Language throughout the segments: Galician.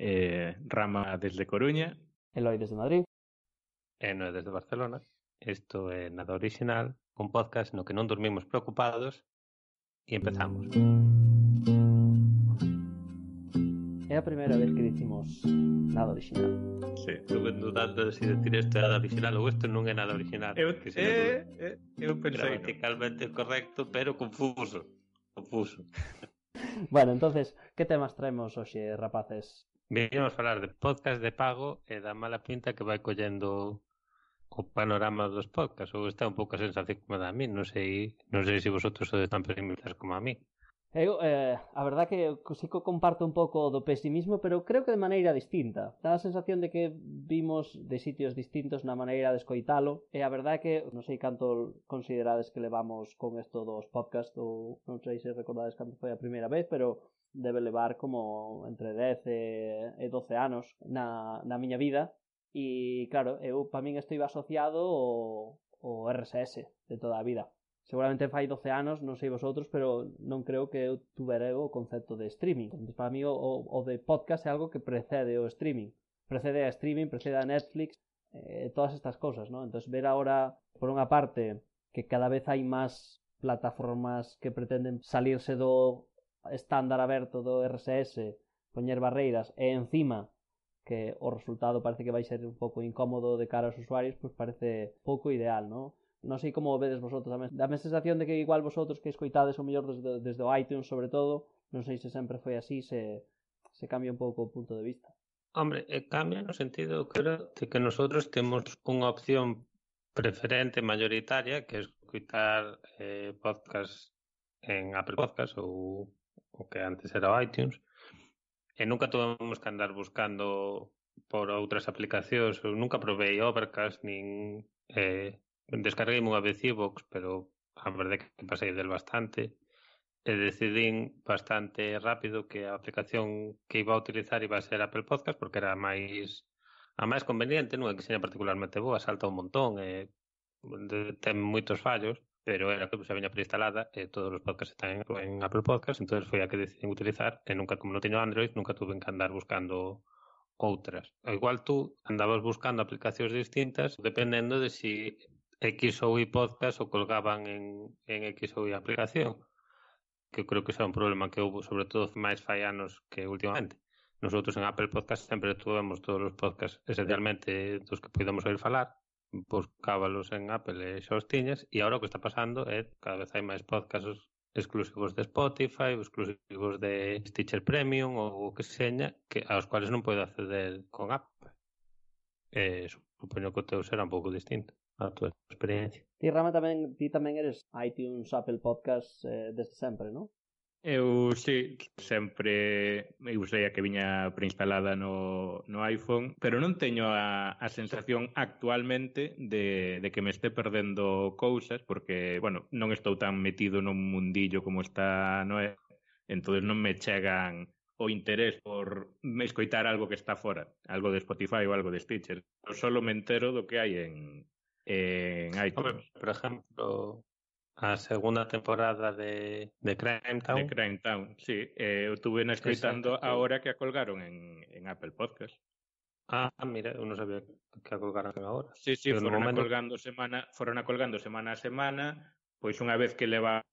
eh, Rama desde Coruña. Eloi desde Madrid. E desde Barcelona. Isto é Nada Original, un podcast no que non dormimos preocupados e empezamos. É a primeira vez que dicimos nada original. Sí, estuve dudando se decir isto é nada original ou isto non é nada original. Eu, que eh, eh, eu pensei gramaticalmente no. correcto, pero confuso. Confuso. bueno, entonces, que temas traemos hoxe, eh, rapaces? Vimos falar de podcast de pago e da mala pinta que vai collendo o panorama dos podcasts ou está un pouco a sensación como da a mí non sei, non sei se vosotros sodes tan pesimistas como a mí Eu, eh, a verdad que sí que comparto un pouco do pesimismo, pero creo que de maneira distinta. Dá a sensación de que vimos de sitios distintos na maneira de escoitalo, e a verdad que non sei canto considerades que levamos con esto dos podcast, ou non sei se recordades canto foi a primeira vez, pero debe levar como entre 10 e, 12 anos na, na miña vida e claro, eu para min estou asociado ao, ao RSS de toda a vida seguramente fai 12 anos, non sei vosotros, pero non creo que eu tuvera o concepto de streaming. Entón, para mí o, o de podcast é algo que precede o streaming. Precede a streaming, precede a Netflix, eh, todas estas cosas, ¿no? Entonces ver ahora, por unha parte, que cada vez hai máis plataformas que pretenden salirse do estándar aberto do RSS, poñer barreiras e encima que o resultado parece que vai ser un pouco incómodo de cara aos usuarios, pois parece pouco ideal, non? Non sei como o vedes vosotros, dame, dame sensación de que igual vosotros que escoitades o mellor desde, desde o iTunes sobre todo, non sei se sempre foi así, se, se cambia un pouco o punto de vista. Hombre, eh, cambia no sentido, creo, de que nosotros temos unha opción preferente, mayoritaria, que é escutar eh, podcast en Apple Podcast ou o que antes era o iTunes, e nunca tuvemos que andar buscando por outras aplicacións. Eu nunca probei Overcast, nin eh, descarguei unha vez Evox, pero a verdade que pasei del bastante e decidín bastante rápido que a aplicación que iba a utilizar iba a ser Apple Podcast porque era a máis a máis conveniente, non é que seña particularmente boa, salta un montón e ten moitos fallos, pero era que xa viña preinstalada e todos os podcasts están en, en Apple Podcasts, entonces foi a que decidín utilizar e nunca, como non teño Android, nunca tuve que andar buscando outras. Igual tú andabas buscando aplicacións distintas dependendo de si X ou Y podcast o colgaban en, en X ou Y aplicación que creo que xa é un problema que houve sobre todo máis fai anos que últimamente. Nosotros en Apple Podcast sempre tuvemos todos os podcasts esencialmente dos que podemos oír falar buscábalos en Apple e xa os tiñas e agora o que está pasando é cada vez hai máis podcasts exclusivos de Spotify, exclusivos de Stitcher Premium ou o que seña, que aos cuales non podo acceder con Apple. Eh, supoño que o teu será un pouco distinto a tua experiencia. Ti, Rama, tamén, ti tamén eres iTunes, Apple Podcast eh, desde sempre, non? Eu sí, sempre eu usei a que viña preinstalada no, no iPhone, pero non teño a, a sensación actualmente de, de que me este perdendo cousas, porque, bueno, non estou tan metido no mundillo como está Noé, entonces non me chegan o interés por me escoitar algo que está fora, algo de Spotify ou algo de Stitcher. Eu solo me entero do que hai en, en iTunes. Hombre, por exemplo, a segunda temporada de, de Crime Town. De Crime Town, sí. Eh, eu tuve escoitando Exacto. ahora que a colgaron en, en Apple Podcast. Ah, mira, eu non sabía que a colgaron agora. Sí, sí, Pero foron, momento... a colgando semana, foron a colgando semana a semana, pois unha vez que levaba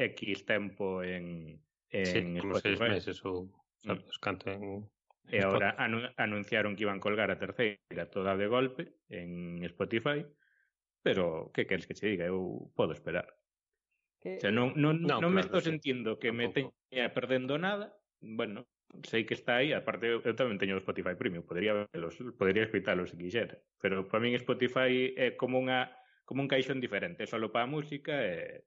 X tempo en, en sí, como seis meses ou sabes, mm. canto en E agora anu anunciaron que iban colgar a terceira toda de golpe en Spotify Pero, que queres que che diga? Eu podo esperar. Que... O sea, non, non, non, non claro, me estou sentindo que me teña perdendo nada. Bueno, sei que está aí, aparte eu, eu tamén teño o Spotify Premium, podría velos, podría escoitalos se quixera, pero para min Spotify é como unha como un caixón diferente, só para a música e,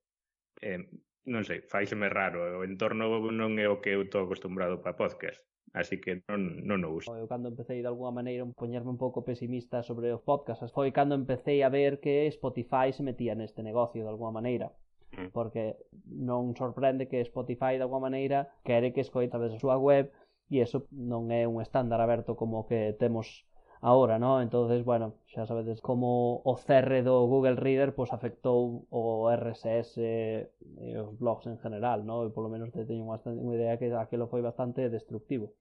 e non sei, faiseme raro, o entorno non é o que eu estou acostumbrado para podcast así que non, non o uso. Eu cando empecé de alguma maneira un poñerme un pouco pesimista sobre os podcasts, foi cando empecé a ver que Spotify se metía neste negocio de alguma maneira mm. porque non sorprende que Spotify de alguma maneira quere que escoita a través da súa web e eso non é un estándar aberto como que temos ahora, ¿no? Entonces, bueno, xa sabedes como o cerre do Google Reader pois afectou o RSS e eh, os blogs en general, ¿no? E polo menos te teño bastante unha idea que aquilo foi bastante destructivo.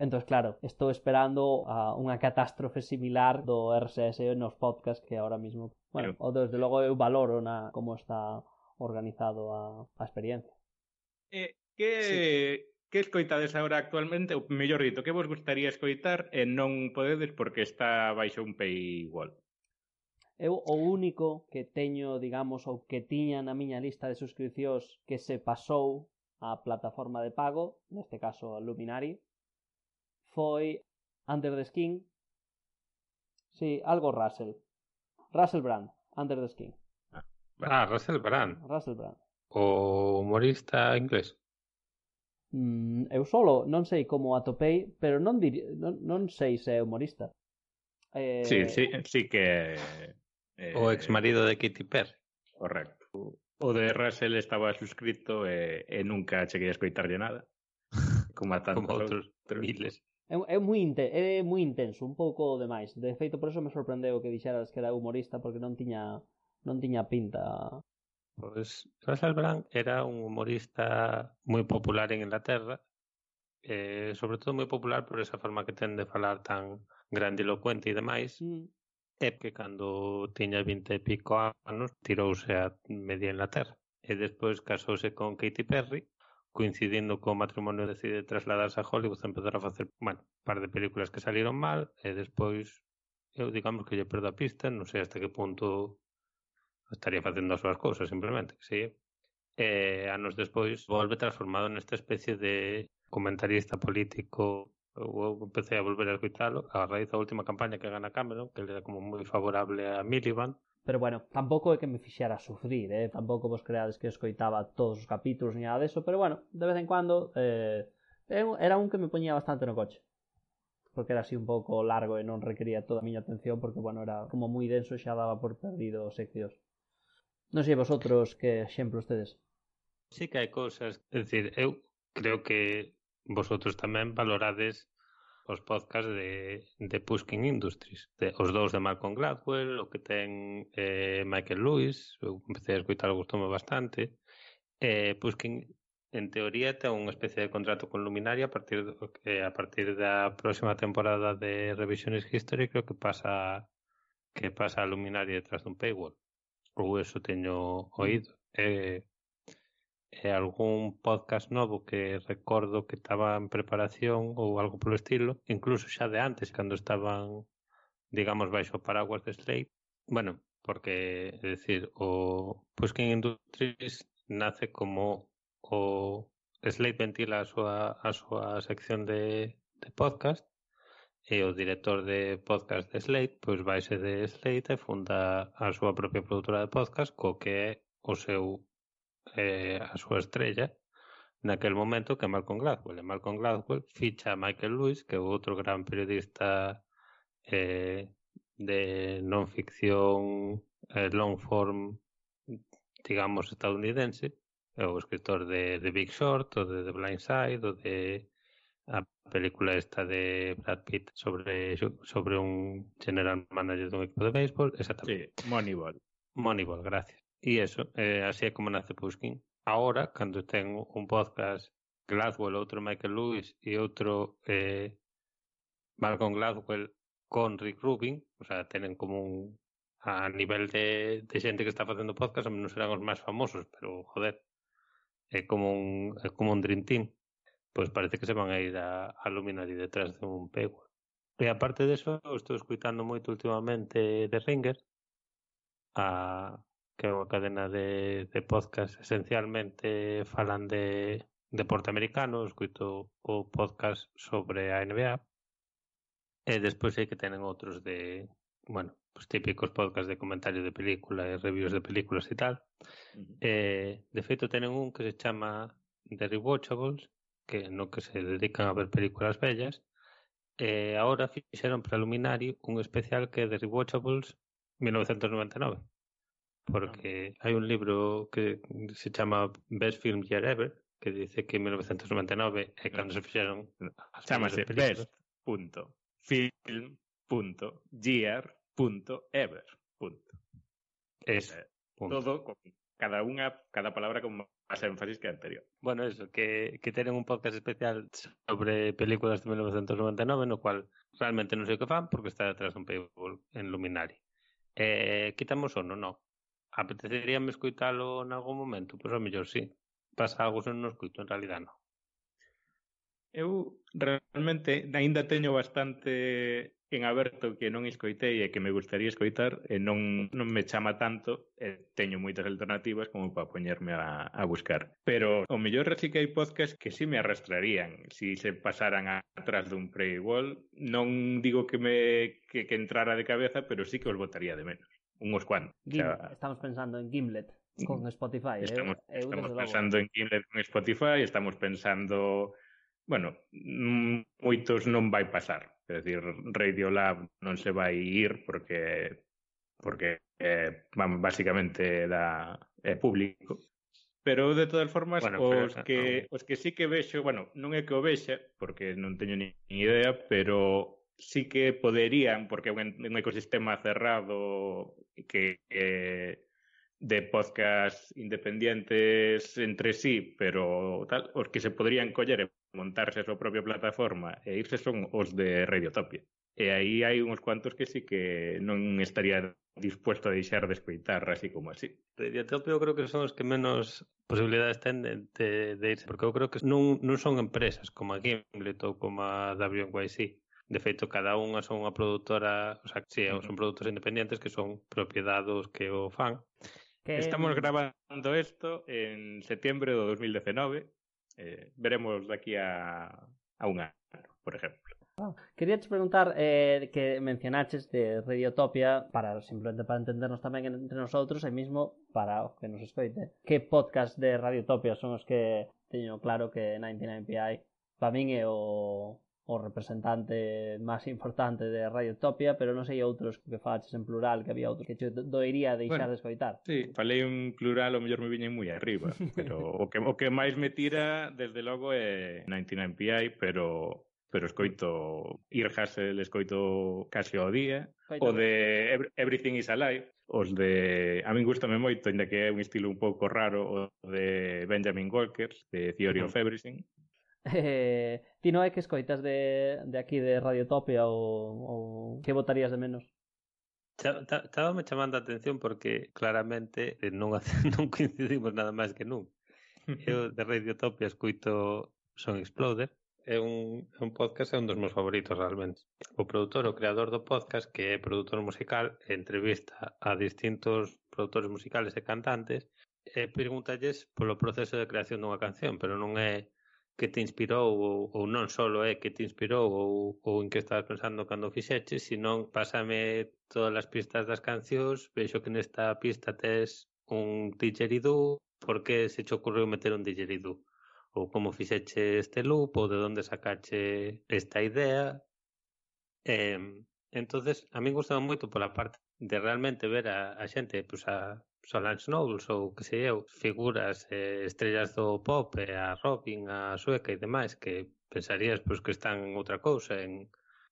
Entón, claro, estou esperando a unha catástrofe similar do RSS nos podcasts que ahora mismo, bueno, o desde logo eu valoro na como está organizado a, a experiencia. Eh, que sí. Que escoitades agora actualmente? O mellor dito, que vos gustaría escoitar e non podedes porque está baixo un paywall? Eu o único que teño, digamos, ou que tiña na miña lista de suscripcións que se pasou á plataforma de pago, neste caso a Luminari, foi Under the Skin. Sí, algo Russell. Russell Brand, Under the Skin. Ah, Russell Brand. Russell Brand. O humorista inglés mm, eu solo non sei como atopei, pero non, diri, non, non sei se é humorista. Eh... Sí, sí, sí que... Eh, o ex marido de Katy Perry. Correcto. O de Russell estaba suscrito e, e nunca cheguei a escoitarlle nada. Como a tantos como outros miles. É, é moi inten, é moi intenso, un pouco demais. De feito, por eso me sorprendeu que dixeras que era humorista porque non tiña non tiña pinta Pues Russell Brand era un humorista moi popular en Inglaterra, eh, sobre todo moi popular por esa forma que ten de falar tan grandilocuente e demais, mm. e que cando tiña 20 e pico anos tirouse a media Inglaterra. E despois casouse con Katy Perry, coincidindo co matrimonio decide trasladarse a Hollywood e empezar a facer, bueno, un par de películas que saliron mal, eh, e despois eu digamos que lle perdo a pista, non sei hasta que punto estaría facendo as súas cousas simplemente, que sí. E anos despois volve transformado nesta especie de comentarista político eu empecé a volver a escucharlo a raíz da última campaña que gana Cameron, que le era como moi favorable a Miliband. Pero bueno, tampouco é que me fixera sufrir, eh? tampouco vos creades que escoitaba todos os capítulos ni nada deso, pero bueno, de vez en cuando eh, era un que me poñía bastante no coche porque era así un pouco largo e non requería toda a miña atención porque, bueno, era como moi denso e xa daba por perdido os seccións. Non sei vosotros que exemplos tedes. Sí que hai cousas, é dicir, eu creo que vosotros tamén valorades os podcasts de, de Pushkin Industries, de, os dous de Malcolm Gladwell, o que ten eh, Michael Lewis, eu empecé a escutar, gustoume bastante. Eh, Pushkin en teoría ten unha especie de contrato con Luminaria a partir do, eh, a partir da próxima temporada de Revisiones History creo que pasa que pasa a Luminaria detrás dun paywall ou eso teño mm. oído. Eh, e algún podcast novo que recordo que estaba en preparación ou algo polo estilo, incluso xa de antes, cando estaban, digamos, baixo o paraguas de Slate. Bueno, porque, é dicir, o Puskin Industries nace como o Slate ventila a súa, a súa sección de, de podcast e o director de podcast de Slate pois vaise de Slate e funda a súa propia produtora de podcast co que é o seu eh, a súa estrella naquel momento que é Malcolm Gladwell. E Malcolm Gladwell ficha a Michael Lewis, que é outro gran periodista eh, de non ficción eh, long form, digamos, estadounidense, é o escritor de The Big Short, o de The Blind Side, o de a película esta de Brad Pitt sobre sobre un general manager dun equipo de béisbol, exactamente. Sí, Moneyball. Moneyball, gracias. E iso, eh, así é como nace Puskin. Ahora, cando ten un podcast Gladwell, outro Michael Lewis e outro eh, Malcolm Gladwell con Rick Rubin, o sea, tenen como un a nivel de, de xente que está facendo podcast, non serán os máis famosos, pero joder, é como un, é como un dream team. pois parece que se van a ir a, a luminar detrás de un pego. E aparte deso, estou escuitando moito últimamente de Ringer, a, que é unha cadena de, de podcast, esencialmente falan de deporte americano, escuito o podcast sobre a eh, NBA, e despois sei que tenen outros de, bueno, pues típicos podcast de comentario de película e reviews de películas e tal. Uh -huh. eh, de feito, tenen un que se chama The Rewatchables, que no que se dedican a ver películas bellas, e agora fixeron para Luminari un especial que é The Rewatchables 1999 porque hai un libro que se chama Best Film Year Ever que dice que en 1999 é cando se fixeron chamase Best punto film punto year punto ever punto. Es punto. todo con cada unha, cada palabra con máis énfasis que anterior. Bueno, eso, que, que tenen un podcast especial sobre películas de 1999, no cual realmente non sei o que fan porque está detrás un paywall en Luminari. Eh, quitamos o no, no. Apeteceríame escuitalo en algún momento, pois pues, ao mellor sí. Pasa algo se non o escuito, en realidad non. Eu realmente aínda teño bastante en aberto que non escoitei e que me gustaría escoitar e non, non me chama tanto e teño moitas alternativas como para poñerme a, a buscar. Pero o mellor sí que hai podcast que sí me arrastrarían si se pasaran atrás dun pre igual. Non digo que me que, que entrara de cabeza, pero sí que os botaría de menos. Unos cuantos. Gim, o sea, estamos pensando en Gimlet con mm, Spotify. Estamos, eh? estamos pensando en Gimlet con Spotify, estamos pensando bueno, mm, moitos non vai pasar. É dicir, Radiolab non se vai ir porque porque eh, basicamente da, é público. Pero de todas formas, bueno, os, pero, que, no. os que sí que vexo, bueno, non é que o vexa, porque non teño ni, ni idea, pero sí que poderían, porque é un, un ecosistema cerrado que eh, de podcast independientes entre sí, pero tal, os que se poderían coller montarse a súa propia plataforma e irse son os de Radiotopia. E aí hai uns cuantos que sí que non estaría dispuesto a deixar de escoitar así como así. Radiotopia eu creo que son os que menos posibilidades ten de, de, de irse, porque eu creo que non, non son empresas como a Gimlet ou como a WNYC. De feito, cada unha son unha produtora, o sea, sí, son produtos independentes que son propiedados que o fan. Que... Estamos grabando isto en septiembre do 2019, Eh, veremos daqui a, a un ano, por exemplo. Ah, quería te preguntar eh, que mencionaches de Radiotopia para simplemente para entendernos tamén entre nosotros e mesmo para o que nos escoite que podcast de Radiotopia son os que teño claro que 99PI para min é o o representante máis importante de Radiotopia, pero non sei outros que faches en plural, que había outros que che doiría deixar bueno, de escoitar. Sí, falei un plural, o mellor me viñen moi arriba, pero o que, o que máis me tira, desde logo, é 99PI, pero pero escoito Ir Hassel, escoito casi ao día, o de Everything is Alive, os de a min gustame moito, ainda que é un estilo un pouco raro, o de Benjamin Walker, de Theory of Everything, Eh, ti non é que escoitas de, de aquí de Radiotopia ou, ou que votarías de menos? Estábame chamando a atención porque claramente eh, non, non coincidimos nada máis que nun. Eu de Radiotopia escoito Son Exploder, é un, é un podcast é un dos meus favoritos realmente. O produtor, o creador do podcast, que é produtor musical, entrevista a distintos produtores musicales e cantantes e pregúntalles polo proceso de creación dunha canción, pero non é que te inspirou ou, ou non solo é que te inspirou ou, ou en que estabas pensando cando fixeche, senón pásame todas as pistas das cancións, veixo que nesta pista tes un didgeridoo, por que se te ocorreu meter un didgeridoo? Ou como fixeche este loop, ou de onde sacache esta idea? Eh, entonces a mí gustaba moito pola parte de realmente ver a, a xente pues, a, Solange Knowles ou que sei eu, figuras eh, estrellas do pop, eh, a Robin, a Sueca e demais, que pensarías pois, que están en outra cousa, en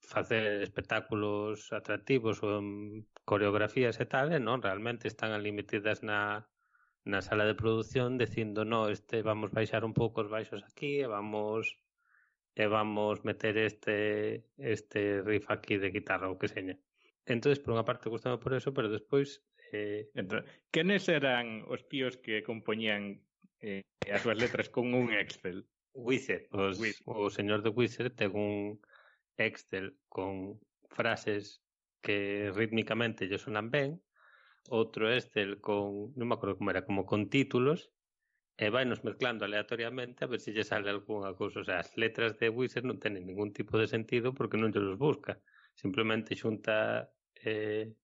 facer espectáculos atractivos ou en coreografías e tal, e non, realmente están ali metidas na, na sala de produción dicindo, no, este vamos baixar un pouco os baixos aquí e vamos e vamos meter este este riff aquí de guitarra ou que seña. Entonces, por unha parte, gustame por eso, pero despois Eh, entón, quenes eran os tíos que compoñían eh, as súas letras con un Excel? Wizard. Os, Wizard. O señor do Wizard ten un Excel con frases que rítmicamente lle sonan ben, outro Excel con, non me acordo como era, como con títulos, e vai nos mezclando aleatoriamente a ver se lle sale algunha cousa. O sea, as letras de Wizard non tenen ningún tipo de sentido porque non lle los busca. Simplemente xunta eh,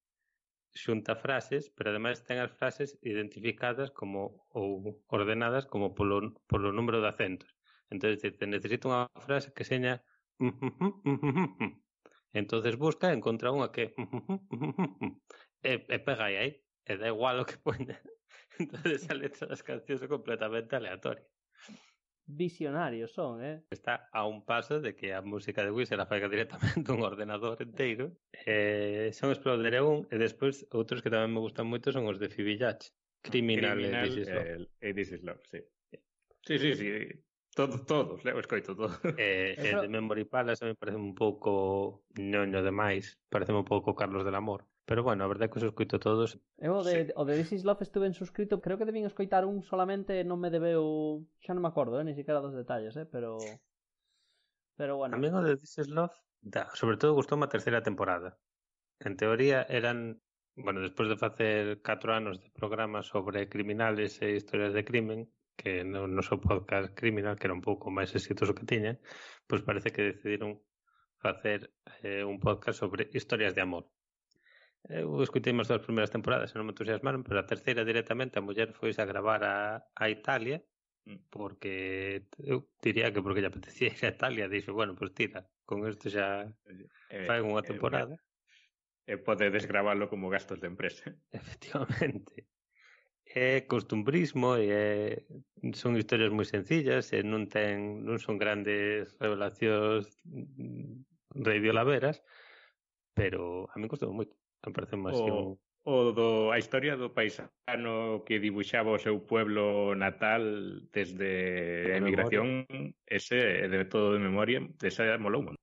xunta frases, pero ademais ten as frases identificadas como ou ordenadas como polo, polo número de acentos. Entón, te necesito unha frase que seña entonces busca encontra unha que e, e pega aí, e da igual o que poña. Entonces a letra das cancións completamente aleatoria Visionarios son, eh? Está a un paso de que a música de Wii se la directamente un ordenador inteiro. Eh, son os Explorer e despois outros que tamén me gustan moito son os de Fibillach. Criminal, Criminal e This is Love. Eh, e This is Love, sí. Sí, sí, sí. Todo, todos, leo escoito todo. Eh, Eso... eh, de Memory Palace me parece un pouco non no demais, parece un pouco Carlos del Amor. Pero bueno, a verdade é que os escoito todos. Eu o de, sí. o de This is Love estuve en suscrito, creo que debín escoitar un solamente, non me debeu, xa non me acordo, eh, ni siquiera dos detalles, eh, pero pero bueno. A mí o de This is Love, da, sobre todo gustou a terceira temporada. En teoría eran, bueno, despois de facer 4 anos de programas sobre criminales e historias de crimen, que no noso podcast criminal, que era un pouco máis exitoso que tiña, pois parece que decidiron facer eh, un podcast sobre historias de amor Eu escutei as dúas primeiras temporadas e non me entusiasmaron, pero a terceira directamente a muller foi a gravar a, a Italia mm. porque eu diría que porque lle apetecía ir a Italia dixo, bueno, pois pues tira, con isto xa eh, fai unha eh, temporada e eh, eh podedes gravalo como gastos de empresa. Efectivamente. É costumbrismo e é, son historias moi sencillas e non ten non son grandes revelacións mm, rei de laveras pero a mí costou moito. Aparece máis o, o do, a historia do paisano que dibuixaba o seu pueblo natal desde a emigración, ese de todo de memoria, esa molou, Bueno.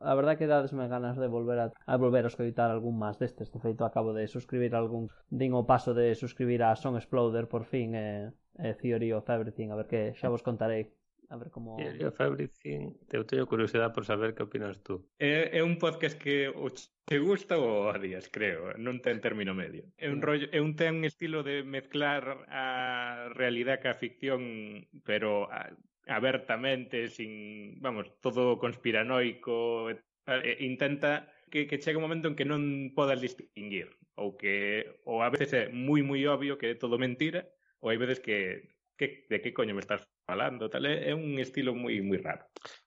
A verdad que dadesme ganas de volver a, a volver a escoitar algún máis destes. De feito, acabo de suscribir algún... Din o paso de suscribir a Song Exploder, por fin, e, eh, eh, Theory of Everything. A ver que xa vos contarei. A ver como... Diario Fabricín, eu teño curiosidade por saber que opinas tú. É, é un podcast que o te gusta ou odias, creo. Non ten término medio. É un, mm. rollo, é un ten estilo de mezclar a realidade ca ficción, pero a, abertamente, sin, vamos, todo conspiranoico, e, eh, intenta que, que chegue un momento en que non podas distinguir ou que ou a veces é moi moi obvio que é todo mentira ou hai veces que, que de que coño me estás falando, tal, é un estilo moi moi raro.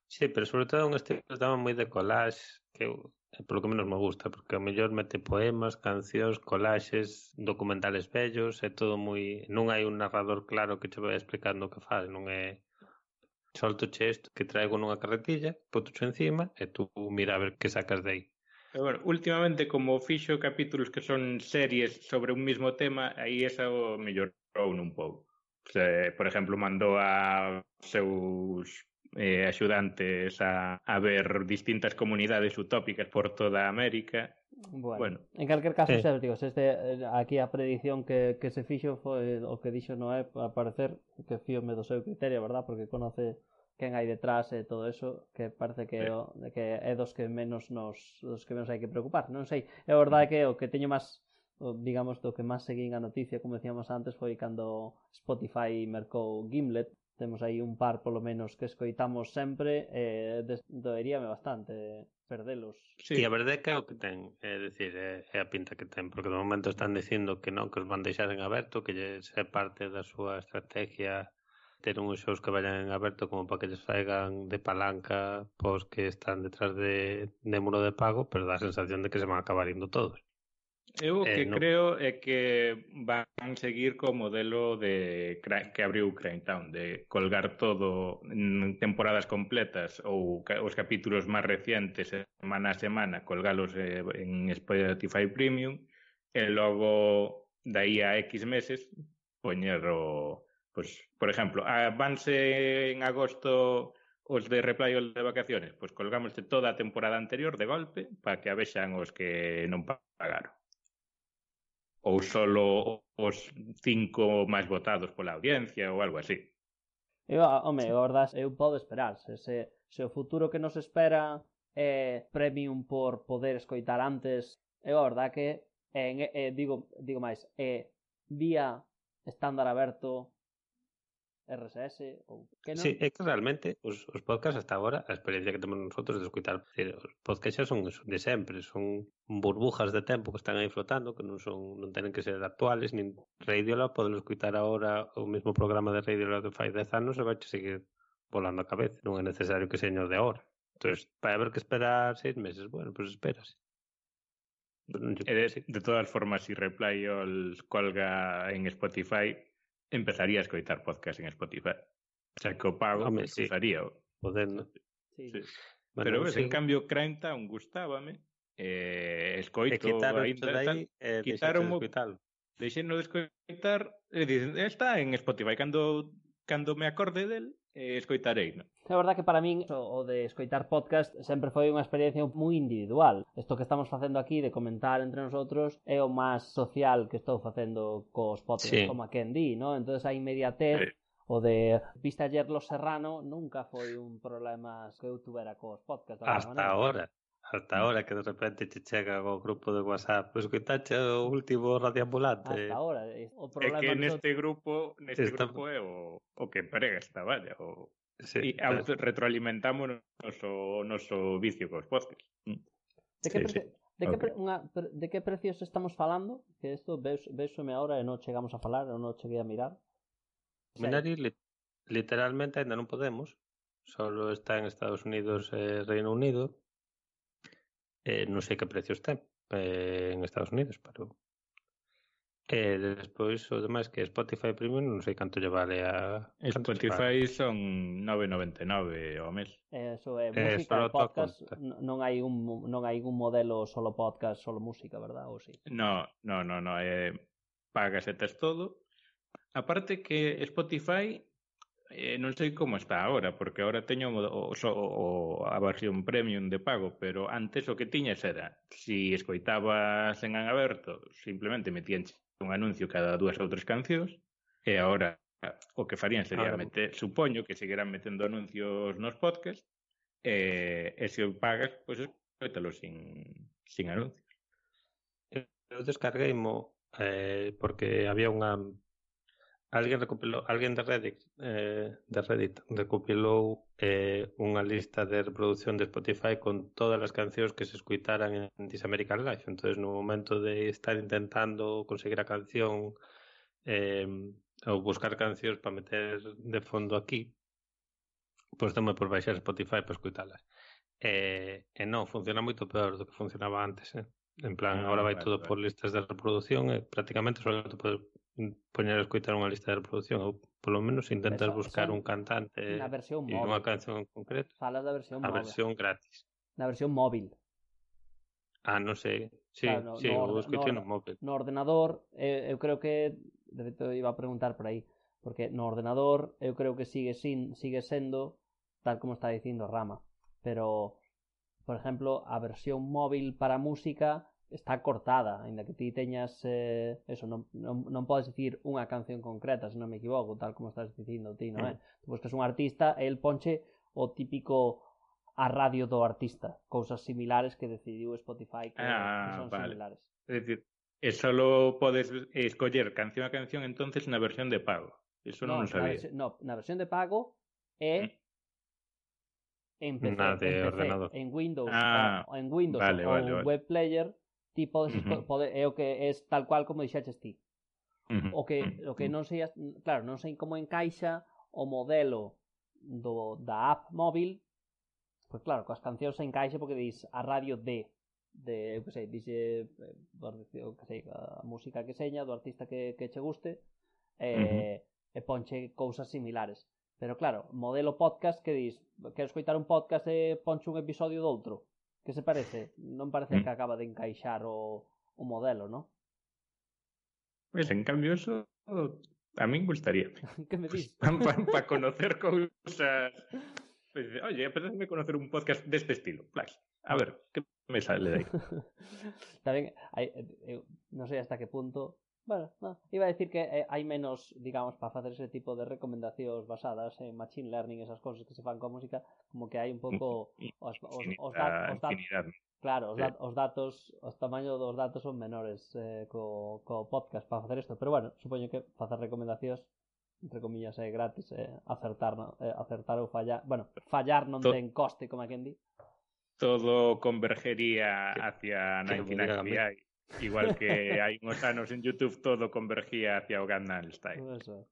Sí, pero sobre todo un estilo tamén moi de collage, que é eh, polo que menos me gusta, porque a mellor mete poemas, cancións, collages, documentales bellos, é todo moi... Non hai un narrador claro que che vai explicando o que faz, non é solto che isto que traigo nunha carretilla, potucho encima e tú mira a ver que sacas de aí. Pero bueno, últimamente como fixo capítulos que son series sobre un mismo tema, aí esa o mellorou un pouco. Se, por exemplo, mandou a seus eh, axudantes a, a ver distintas comunidades utópicas por toda América. Bueno, bueno. en calquer caso, eh. xa digo, este, aquí a predición que, que se fixo foi o que dixo Noé, a parecer que fíome do seu criterio, verdad? Porque conoce quen hai detrás e todo eso, que parece que, sí. o, que é dos que menos nos dos que menos hai que preocupar. Non sei, é verdade mm. que o que teño máis digamos do que máis seguín a noticia, como decíamos antes, foi cando Spotify mercou Gimlet. Temos aí un par polo menos que escoitamos sempre e eh, doeríame bastante perdelos. Sí, e a verdade é que é o que ten, é dicir, é, é a pinta que ten, porque de momento están dicindo que non, que os van deixar en aberto, que lle é parte da súa estrategia ter uns shows que vayan en aberto como para que lles saigan de palanca pois que están detrás de, de muro de pago, pero dá a sensación de que se van a acabar indo todos. Eu o eh, que no... creo é que van seguir co modelo de que abriu Cranetown, de colgar todo en temporadas completas ou os capítulos máis recientes eh, semana a semana, colgalos eh, en Spotify Premium e logo daí a X meses poñer o pues, por exemplo, ah, vanse en agosto os de Replay de vacaciones, pois pues colgámoste toda a temporada anterior de golpe para que a vexan os que non pagaron ou solo os cinco máis votados pola audiencia ou algo así. Eu, ah, home, a verdade, eu podo esperar. Se, se, se o futuro que nos espera é premium por poder escoitar antes, eu a verdade que, eh, é, é, eh, digo, digo máis, é vía estándar aberto RSS ou que non? Sí, é que realmente os, os podcasts hasta agora, a experiencia que temos nosotros de escutar, decir, os podcasts son de sempre, son burbujas de tempo que están aí flotando, que non son non tenen que ser actuales, nin Radiola poden escutar agora o mesmo programa de Radiola de fai 10 anos e vai seguir volando a cabeza, non é necesario que seño de agora. Entonces, vai haber que esperar seis meses, bueno, pois pues esperas. De, de todas formas, si Reply os colga en Spotify, empezaría a escoitar podcast en Spotify. O sea, que o pago Home, sí. usaría. Podendo. Sí. sí. Bueno, Pero ves, sí. en cambio, Crime Town gustábame. Eh, escoito e quitaron ainda, dai, eh, quitaron o, de escoitar e dicen, está en Spotify cando cando me acorde del eh, escoitarei. Non? É verdad que para min o de escoitar podcast sempre foi unha experiencia moi individual. Isto que estamos facendo aquí de comentar entre nosotros é o máis social que estou facendo cos podcasts sí. como a quen di, ¿no? Entonces a inmediatez sí. o de vista ayer los serrano nunca foi un problema que eu tuvera cos podcasts. Hasta manera. ahora. Hasta mm. ahora que de repente te chega o grupo de WhatsApp, pues que tache o último radioambulante. Hasta ahora, o problema é que neste grupo, neste está... grupo é o, o que emprega esta valla, o sí, e auto retroalimentamos o noso vicio cos postres. Mm. De que, sí, sí. de, que okay. unha, de que precios estamos falando? Que isto vexome ahora e non chegamos a falar, non cheguei a mirar. Minari li, literalmente ainda non podemos, solo está en Estados Unidos e eh, Reino Unido Eh, non sei que precios ten eh, en Estados Unidos, pero... E eh, despois o demais que Spotify Premium non sei canto lle vale a... Spotify vale? son 9.99 ao mes. Eso é, eh, música eh, e podcast non hai un non hai un modelo solo podcast, solo música, verdad? Ou si? Sí? No, no, no, no, eh, pagas e tes todo. Aparte que Spotify eh, non sei como está agora, porque agora teño o, o, o, a versión premium de pago, pero antes o que tiñas era, se si escoitabas en aberto, simplemente metían un anuncio cada dúas ou tres cancións, e agora o que farían sería ah, meter, supoño que seguirán metendo anuncios nos podcast, e, e se o pagas, pois pues, escoitalo sin, sin anuncios. Eu descarguei mo, eh, porque había unha Alguén recopilou, alguén de Reddit, eh, de Reddit recopilou eh, unha lista de reproducción de Spotify con todas as cancións que se escuitaran en This American Life. Entonces, no momento de estar intentando conseguir a canción eh, ou buscar cancións para meter de fondo aquí, pois pues, tome por baixar Spotify para escuitalas. Eh, e non, funciona moito peor do que funcionaba antes, eh? En plan, ah, agora vai vale, todo vale. por listas de reproducción e prácticamente só te podes poñer a escoitar unha lista de reproducción ou polo menos intentas buscar un cantante na versión e unha canción en concreto. Falas da versión a móvil. versión gratis. Na versión móvil. Ah, non sei. Sí, claro, no, sí, no, o no, no móvil. No ordenador, eh, eu creo que de feito iba a preguntar por aí, porque no ordenador eu creo que sigue sin sigue sendo tal como está dicindo Rama, pero por exemplo, a versión móvil para música está cortada, aínda que ti teñas eh, eso, non, non, non podes dicir unha canción concreta, se non me equivoco, tal como estás dicindo ti, non eh. é? Mm. Tu buscas un artista e el ponche o típico a radio do artista, cousas similares que decidiu Spotify que, ah, que son vale. similares. É dicir, e solo podes escoller canción a canción entonces na versión de pago. Eso non, non sabía. Na no, na versión de pago é ¿Mm? en PC, na de en, PC ordenador. en Windows, ah, o, en Windows vale, o vale, vale. web player ti podes, uh -huh. pode, é o que é tal cual como dixaches ti. Uh -huh. O que o que non sei, claro, non sei como encaixa o modelo do da app móvil, pois claro, coas cancións se encaixa porque dis a radio de de, eu que sei, dixe eh, eu que sei, a música que seña do artista que, que che guste e, uh -huh. e ponche cousas similares. Pero claro, modelo podcast que dis, quero escoitar un podcast e ponche un episodio do outro. Que se parece, non parece mm. que acaba de encaixar o, o modelo, ¿no? Pues en cambio eso a min gustaría. que me dis? Para pa, pa conocer cousas... Pues, oye, apetece conocer un podcast deste estilo. A ver, que me sale de aí? Tamén, hai, eu, non sei hasta que punto Bueno, no, iba a decir que eh, hai menos, digamos, para facer ese tipo de recomendacións basadas en machine learning, esas cousas que se fan coa música, como que hai un pouco os, os, os, datos, claro, os, dat, os datos, os tamaño dos datos son menores eh, co, co podcast para facer isto, pero bueno, supoño que facer recomendacións entre comillas é gratis, eh, acertar, eh, acertar ou fallar, bueno, fallar non ten coste, como a quen di. Todo convergería hacia 99 AI. Igual que hai uns anos en YouTube todo convergía hacia Gangnam Style. Eso.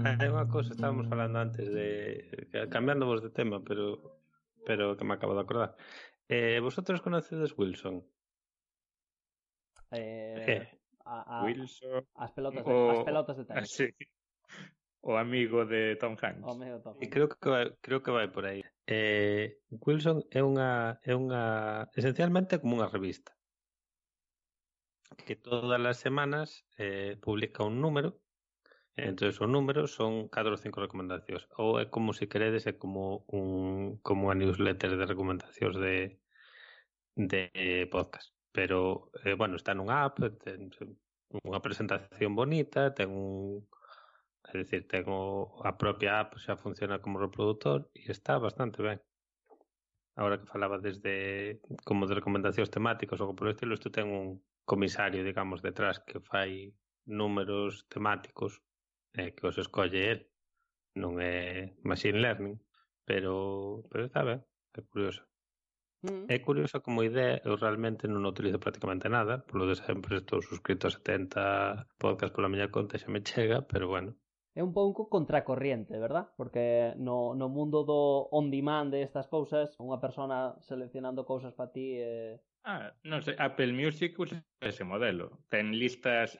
Hai unha cousa, estábamos falando antes de cambiando vos de tema, pero pero que me acabo de acordar. Eh, vosotros conocedes Wilson? Eh, a, a, Wilson as pelotas de, o, as pelotas de tenis. Sí o amigo de Tom Hanks. O amigo Tom Hanks. E creo que creo que vai por aí. eh, Wilson é unha é unha esencialmente como unha revista que todas as semanas eh, publica un número entonces o número son 4 ou 5 recomendacións ou é como se queredes é como un como unha newsletter de recomendacións de de podcast. Pero eh, bueno, está nunha app ten unha presentación bonita ten un Es decir, tengo a propia app xa funciona como reproductor e está bastante ben. Ahora que falaba desde como de recomendacións temáticas ou por estilo, isto ten un comisario, digamos, detrás que fai números temáticos eh, que os escolle el. Non é machine learning, pero, pero está ben, é curioso. Mm. É curiosa como idea, eu realmente non utilizo prácticamente nada, polo de sempre estou suscrito a 70 podcast pola miña conta e xa me chega, pero bueno, é un pouco contracorriente, verdad? Porque no, no mundo do on demand de estas cousas, unha persona seleccionando cousas para ti eh... Ah, non sei, Apple Music usa ese modelo. Ten listas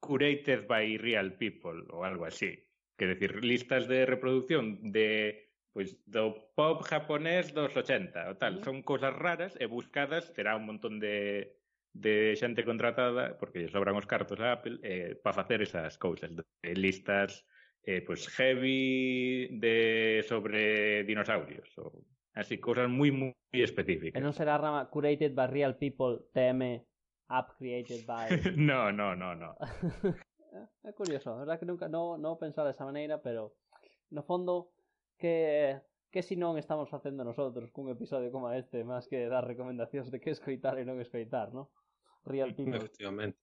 curated by real people ou algo así. Que decir, listas de reproducción de pois do pop japonés dos 80 o tal, son cousas raras e buscadas terá un montón de de xente contratada, porque lle sobran os cartos a Apple, eh, para facer esas cousas, de listas eh, pues heavy de sobre dinosaurios, ou así, cousas moi, moi específicas. E non será rama curated by real people, TM, app created by... no, no, no, no. é curioso, a verdad que nunca no, no pensar desa maneira, pero no fondo que que si non estamos facendo nosotros cun episodio como este, máis que dar recomendacións de que escoitar e non escoitar, non? Real People. Efectivamente.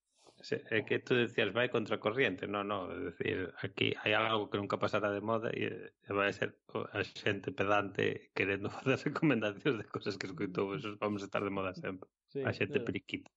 É que tú decías, vai contra corriente, non, non, é dicir, aquí hai algo que nunca pasará de moda e, vai ser a xente pedante querendo fazer recomendacións de cosas que escutou, eso vamos a estar de moda sempre, sí, a xente sí. periquita.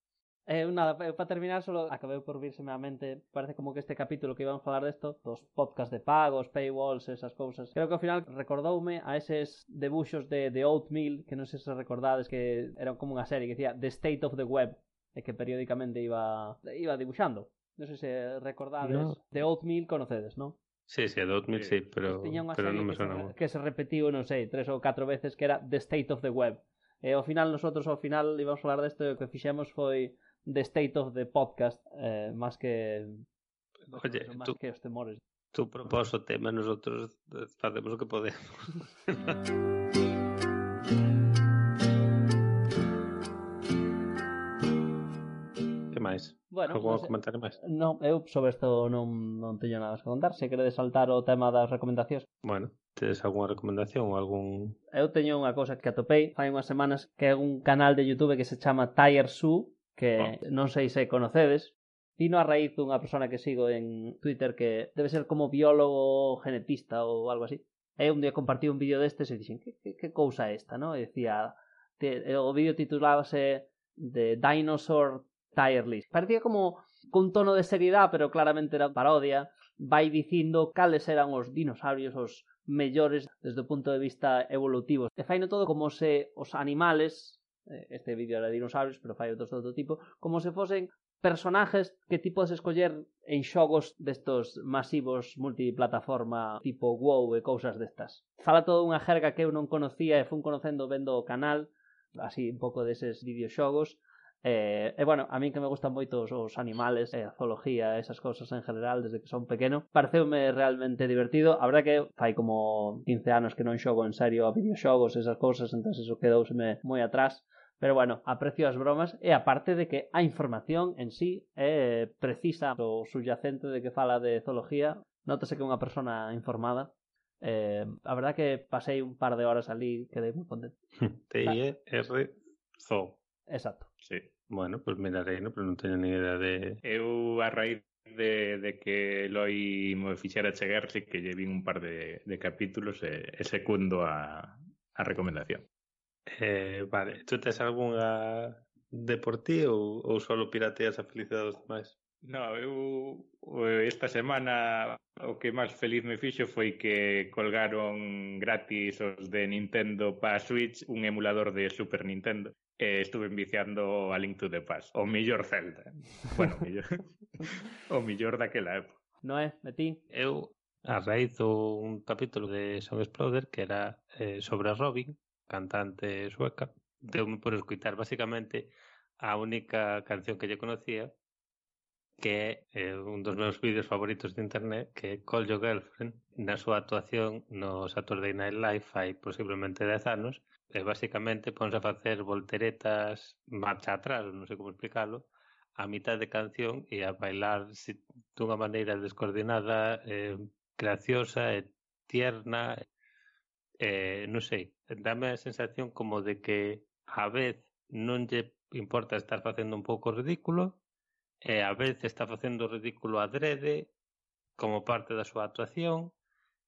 Eh, nada, para terminar, solo acabei por virseme a mente, parece como que este capítulo que iban a falar desto, dos podcast de pagos, paywalls, esas cousas, creo que ao final recordoume a eses debuxos de, de Oatmeal, que non sei se recordades, que era como unha serie que decía The State of the Web, e que periódicamente iba iba dibuixando. Non sei se recordades no. de Oatmeal conocedes, non? Sí, sí, de Oatmeal sí, pero, pero non me sona que, que se repetiu, non sei, tres ou catro veces que era The State of the Web. E ao final, nosotros ao final íbamos a falar desto e o que fixemos foi The State of the Podcast, eh, máis que Oye, máis tú, que os temores. Tú propós o tema, nosotros facemos o que podemos. Bueno, algo pues, eh, comentar máis? Non, eu sobre isto non, non teño nada que contar. Se queredes saltar o tema das recomendacións. Bueno, Tedes algunha recomendación ou algún... Eu teño unha cousa que atopei hai unhas semanas que é un canal de Youtube que se chama Tire Su que oh. non sei se conocedes Vino a raíz dunha persona que sigo en Twitter que debe ser como biólogo genetista ou algo así. E un día compartí un vídeo destes e dixen, que, que, que cousa é esta, no? E decía, te, o vídeo titulábase The Dinosaur Tireless. Parecía como con tono de seriedade, pero claramente era parodia, vai dicindo cales eran os dinosaurios os mellores desde o punto de vista evolutivo. E faino todo como se os animales, eh, este vídeo era de dinosaurios, pero fai outros de outro tipo, como se fosen personajes que ti podes escoller en xogos destos masivos multiplataforma tipo WoW e cousas destas. Fala toda unha jerga que eu non conocía e fun conocendo vendo o canal, así un pouco deses videoxogos, E, e bueno, a min que me gustan moito os, os animales e a zoología esas cousas en general desde que son pequeno pareceume realmente divertido a verdad que fai como 15 anos que non xogo en serio a videoxogos esas cousas entón eso quedouseme moi atrás Pero bueno, aprecio as bromas e aparte de que a información en sí é precisa o subyacente de que fala de zoología, notase que é unha persona informada. Eh, a verdad que pasei un par de horas ali, quedei moi contento. TIE R Zoo. Exacto. Sí. Bueno, pois pues mirarei, no? pero non teño ni idea de... Eu a raíz de, de que Eloi me fixera chegarse que lle vin un par de, de capítulos eh, e, e secundo a, a recomendación. Eh, vale, tú tes algunha de por ti ou, ou solo pirateas a felicidade dos demais? No, eu esta semana o que máis feliz me fixo foi que colgaron gratis os de Nintendo para Switch un emulador de Super Nintendo e estuve viciando a Link to the Past, o mellor Zelda. Bueno, mellor, o mellor daquela época. Noé, é, eh, ti? Eu, a raíz un capítulo de Song Exploder que era eh, sobre Robin, cantante sueca, deu-me por escutar basicamente a única canción que lle conocía que é eh, un dos meus vídeos favoritos de internet que é Call Your Girlfriend na súa actuación no Saturday Night Live hai posiblemente 10 anos E basicamente ponse a facer volteretas marcha atrás, non sei como explicarlo, a mitad de canción e a bailar si, dunha maneira descoordinada, eh, graciosa e tierna, eh, non sei, dame a sensación como de que a vez non lle importa estar facendo un pouco ridículo e a vez está facendo ridículo adrede como parte da súa actuación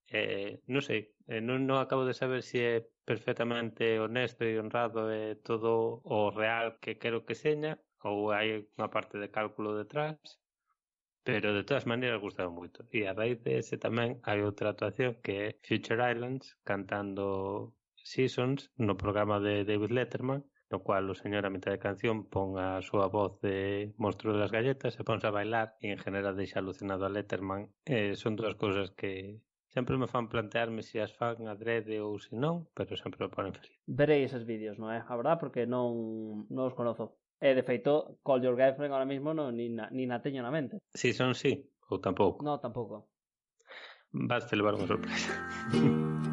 eh, non sei, eh, non, non acabo de saber se é perfectamente honesto e honrado e eh, todo o real que quero que seña ou hai unha parte de cálculo detrás pero de todas maneiras gustaba moito e a raíz de ese tamén hai outra actuación que é Future Islands cantando Seasons no programa de David Letterman no cual o señor a mitad de canción pon a súa voz de Monstruo das Galletas e ponse a bailar e en general deixa alucinado a Letterman eh, son dúas cousas que Sempre me fan plantearme se as fan adrede ou se non, pero sempre me ponen feliz. Verei esos vídeos, non é? A verdad, porque non, non os conozo. E, de feito, Call Your Girlfriend ahora mismo non, ni, na, ni na teño na mente. Si son si, sí, ou tampouco. No, tampouco. Vas te levar unha sorpresa.